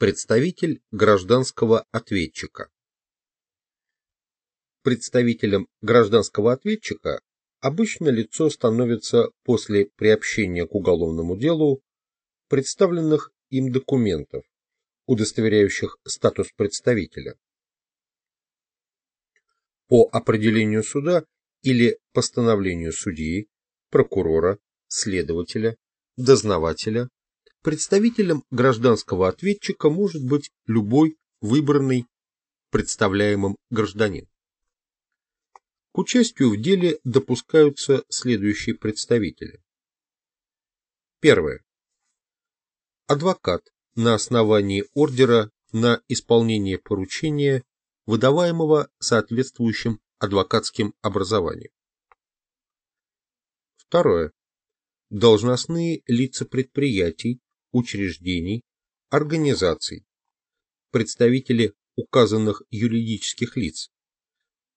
Представитель гражданского ответчика. Представителем гражданского ответчика обычно лицо становится после приобщения к уголовному делу представленных им документов, удостоверяющих статус представителя. По определению суда или постановлению судьи, прокурора, следователя, дознавателя Представителем гражданского ответчика может быть любой выбранный представляемым гражданин. К участию в деле допускаются следующие представители. Первое. Адвокат на основании ордера на исполнение поручения, выдаваемого соответствующим адвокатским образованием. Второе. Должностные лица предприятий, учреждений, организаций, представители указанных юридических лиц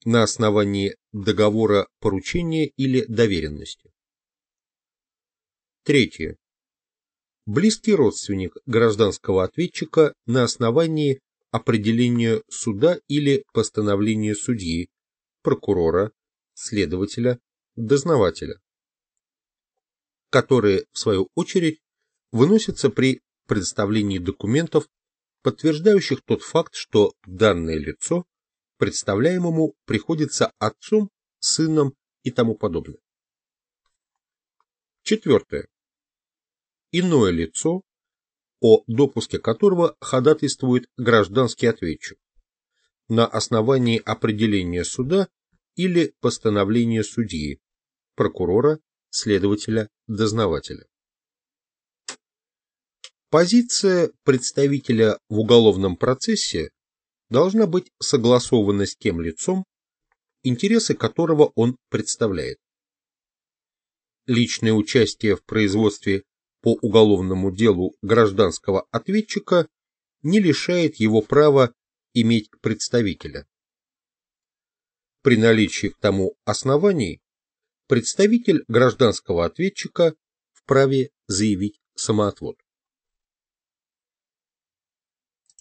на основании договора поручения или доверенности. Третье. Близкий родственник гражданского ответчика на основании определения суда или постановления судьи, прокурора, следователя, дознавателя, которые, в свою очередь, выносится при предоставлении документов, подтверждающих тот факт, что данное лицо представляемому приходится отцом, сыном и тому подобное. Четвертое. Иное лицо, о допуске которого ходатайствует гражданский ответчик на основании определения суда или постановления судьи, прокурора, следователя, дознавателя. Позиция представителя в уголовном процессе должна быть согласована с тем лицом, интересы которого он представляет. Личное участие в производстве по уголовному делу гражданского ответчика не лишает его права иметь представителя. При наличии к тому оснований представитель гражданского ответчика вправе заявить самоотвод.